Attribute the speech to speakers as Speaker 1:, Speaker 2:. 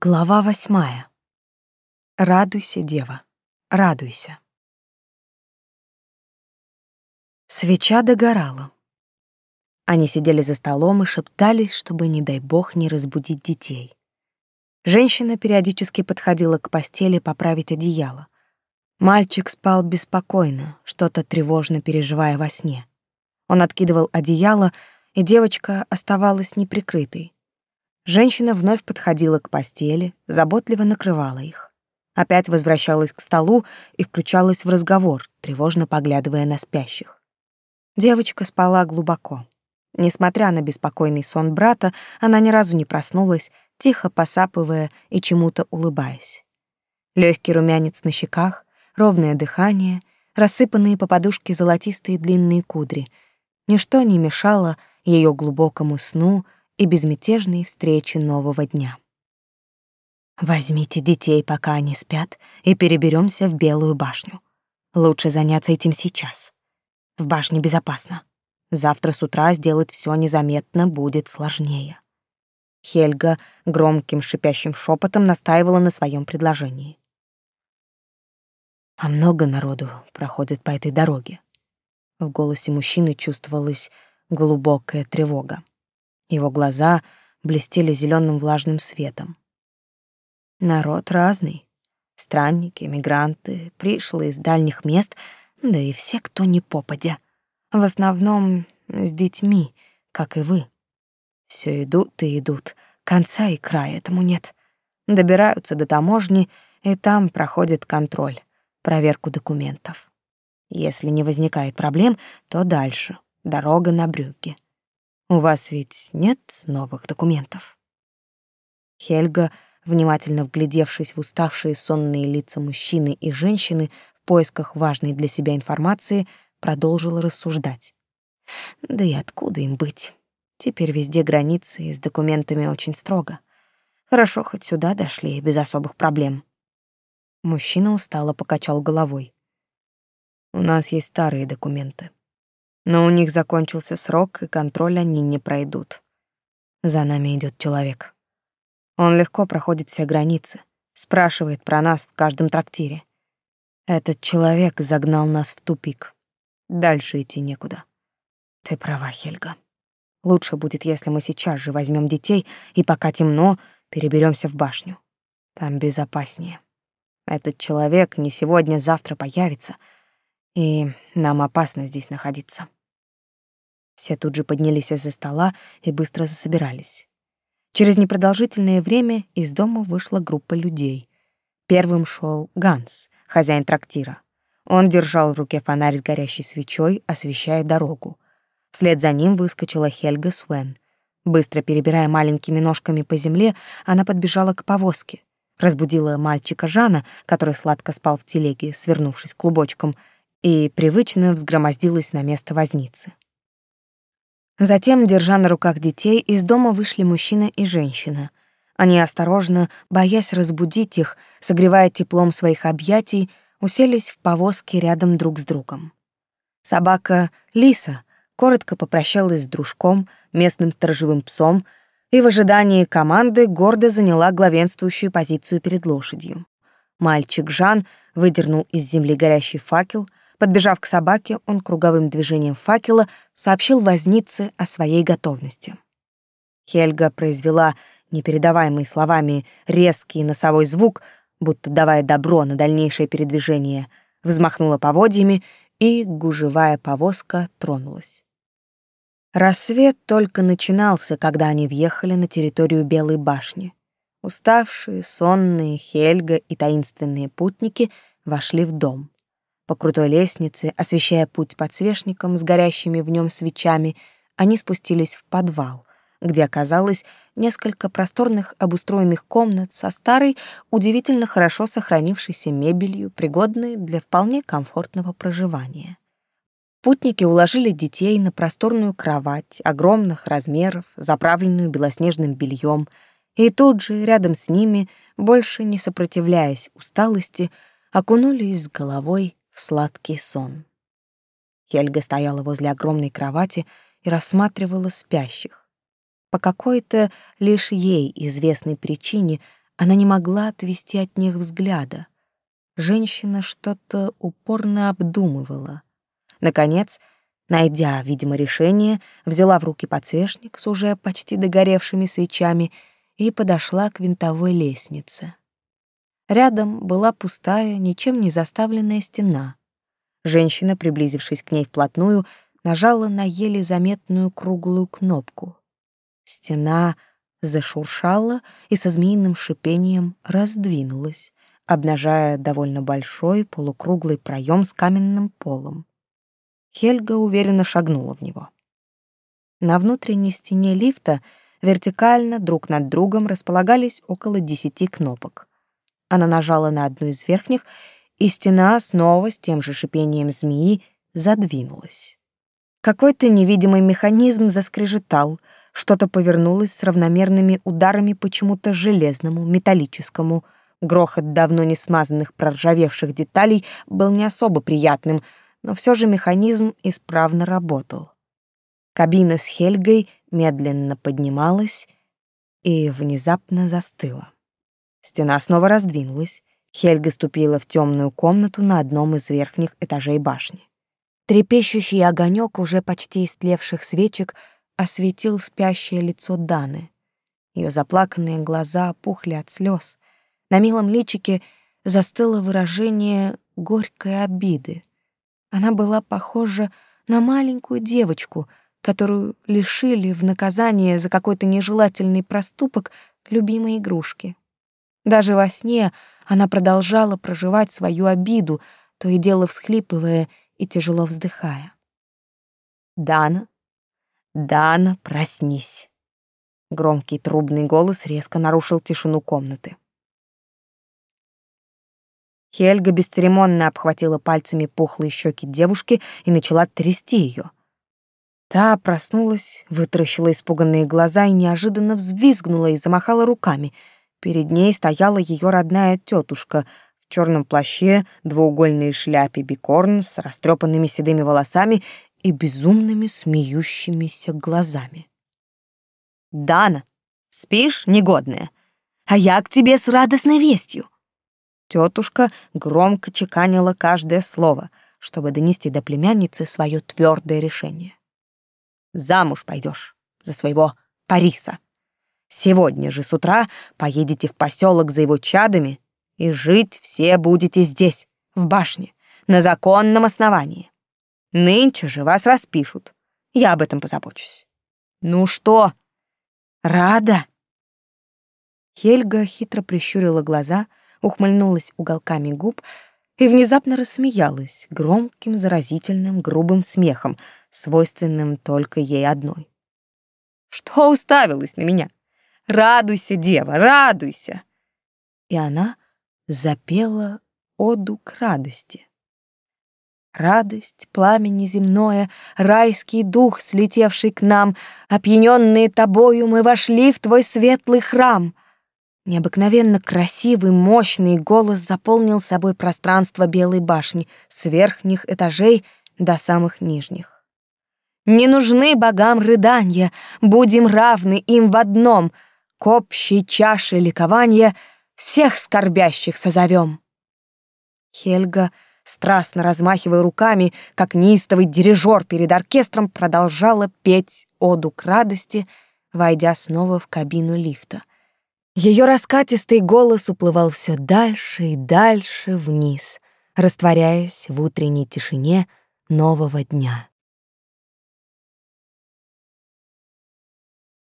Speaker 1: Глава восьмая. Радуйся, дева, радуйся. Свеча догорала. Они сидели за столом и шептались, чтобы, не дай бог, не разбудить детей. Женщина периодически подходила к постели поправить одеяло. Мальчик спал беспокойно, что-то тревожно переживая во сне. Он откидывал одеяло, и девочка оставалась неприкрытой. Женщина вновь подходила к постели, заботливо накрывала их. Опять возвращалась к столу и включалась в разговор, тревожно поглядывая на спящих. Девочка спала глубоко. Несмотря на беспокойный сон брата, она ни разу не проснулась, тихо посапывая и чему-то улыбаясь. Легкий румянец на щеках, ровное дыхание, рассыпанные по подушке золотистые длинные кудри. Ничто не мешало ее глубокому сну — и безмятежной встречи нового дня. Возьмите детей, пока они спят, и переберемся в Белую башню. Лучше заняться этим сейчас. В башне безопасно. Завтра с утра сделать все незаметно будет сложнее. Хельга громким шипящим шепотом настаивала на своем предложении. А много народу проходит по этой дороге. В голосе мужчины чувствовалась глубокая тревога. Его глаза блестели зеленым влажным светом. Народ разный. Странники, мигранты, пришлые из дальних мест, да и все, кто не попадя. В основном с детьми, как и вы. Все идут и идут, конца и края этому нет. Добираются до таможни, и там проходит контроль, проверку документов. Если не возникает проблем, то дальше, дорога на Брюгге. У вас ведь нет новых документов? Хельга, внимательно вглядевшись в уставшие сонные лица мужчины и женщины в поисках важной для себя информации, продолжила рассуждать. Да и откуда им быть? Теперь везде границы и с документами очень строго. Хорошо, хоть сюда дошли без особых проблем. Мужчина устало покачал головой. У нас есть старые документы но у них закончился срок, и контроль они не пройдут. За нами идет человек. Он легко проходит все границы, спрашивает про нас в каждом трактире. Этот человек загнал нас в тупик. Дальше идти некуда. Ты права, Хельга. Лучше будет, если мы сейчас же возьмем детей и пока темно, переберемся в башню. Там безопаснее. Этот человек не сегодня-завтра появится, и нам опасно здесь находиться. Все тут же поднялись из-за стола и быстро засобирались. Через непродолжительное время из дома вышла группа людей. Первым шел Ганс, хозяин трактира. Он держал в руке фонарь с горящей свечой, освещая дорогу. Вслед за ним выскочила Хельга Свен. Быстро перебирая маленькими ножками по земле, она подбежала к повозке, разбудила мальчика Жана, который сладко спал в телеге, свернувшись клубочком, и привычно взгромоздилась на место возницы. Затем, держа на руках детей, из дома вышли мужчина и женщина. Они осторожно, боясь разбудить их, согревая теплом своих объятий, уселись в повозке рядом друг с другом. Собака Лиса коротко попрощалась с дружком, местным сторожевым псом, и в ожидании команды гордо заняла главенствующую позицию перед лошадью. Мальчик Жан выдернул из земли горящий факел, Подбежав к собаке, он круговым движением факела сообщил вознице о своей готовности. Хельга произвела непередаваемый словами резкий носовой звук, будто давая добро на дальнейшее передвижение, взмахнула поводьями, и гужевая повозка тронулась. Рассвет только начинался, когда они въехали на территорию Белой башни. Уставшие, сонные Хельга и таинственные путники вошли в дом. По крутой лестнице, освещая путь подсвечником с горящими в нем свечами, они спустились в подвал, где оказалось несколько просторных обустроенных комнат со старой, удивительно хорошо сохранившейся мебелью, пригодной для вполне комфортного проживания. Путники уложили детей на просторную кровать огромных размеров, заправленную белоснежным бельем, и тут же, рядом с ними, больше не сопротивляясь усталости, окунулись с головой сладкий сон. Хельга стояла возле огромной кровати и рассматривала спящих. По какой-то лишь ей известной причине Она не могла отвести от них взгляда. Женщина что-то упорно обдумывала. Наконец, найдя, видимо, решение, взяла в руки подсвечник с уже почти догоревшими свечами и подошла к винтовой лестнице. Рядом была пустая, ничем не заставленная стена. Женщина, приблизившись к ней вплотную, нажала на еле заметную круглую кнопку. Стена зашуршала и со змеиным шипением раздвинулась, обнажая довольно большой полукруглый проем с каменным полом. Хельга уверенно шагнула в него. На внутренней стене лифта вертикально друг над другом располагались около десяти кнопок. Она нажала на одну из верхних, и стена снова с тем же шипением змеи задвинулась. Какой-то невидимый механизм заскрежетал, что-то повернулось с равномерными ударами почему-то железному, металлическому. Грохот давно не смазанных проржавевших деталей был не особо приятным, но все же механизм исправно работал. Кабина с Хельгой медленно поднималась и внезапно застыла. Стена снова раздвинулась. Хельга ступила в темную комнату на одном из верхних этажей башни. Трепещущий огонек уже почти истлевших свечек осветил спящее лицо Даны. Ее заплаканные глаза опухли от слез. На милом личике застыло выражение горькой обиды. Она была похожа на маленькую девочку, которую лишили в наказание за какой-то нежелательный проступок любимой игрушки. Даже во сне она продолжала проживать свою обиду, то и дело всхлипывая и тяжело вздыхая. «Дана, Дана, проснись!» Громкий трубный голос резко нарушил тишину комнаты. Хельга бесцеремонно обхватила пальцами пухлые щеки девушки и начала трясти ее. Та проснулась, вытаращила испуганные глаза и неожиданно взвизгнула и замахала руками. Перед ней стояла ее родная тетушка — в черном плаще, двуугольной шляпе бикорн с растрепанными седыми волосами и безумными смеющимися глазами. «Дана, спишь, негодная? А я к тебе с радостной вестью!» Тетушка громко чеканила каждое слово, чтобы донести до племянницы свое твердое решение. «Замуж пойдешь за своего Париса. Сегодня же с утра поедете в поселок за его чадами и жить все будете здесь, в башне, на законном основании. Нынче же вас распишут. Я об этом позабочусь. Ну что, рада?» Хельга хитро прищурила глаза, ухмыльнулась уголками губ и внезапно рассмеялась громким, заразительным, грубым смехом, свойственным только ей одной. «Что уставилась на меня? Радуйся, дева, радуйся!» И она запела оду к радости. Радость, пламя неземное, райский дух, слетевший к нам, опьяненные тобою мы вошли в твой светлый храм. Необыкновенно красивый, мощный голос заполнил собой пространство Белой башни с верхних этажей до самых нижних. Не нужны богам рыдания, будем равны им в одном, к общей чаше ликования — всех скорбящих созовем. Хельга, страстно размахивая руками, как неистовый дирижер перед оркестром, продолжала петь оду к радости, войдя снова в кабину лифта. Ее раскатистый голос уплывал все дальше и дальше вниз, растворяясь в утренней тишине нового дня.